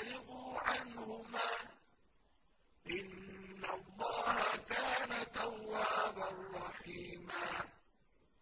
فَأَعْرِضُوا عَنْهُمَا ۖ إِنَّ اللَّهَ كَانَ تَوَّابًا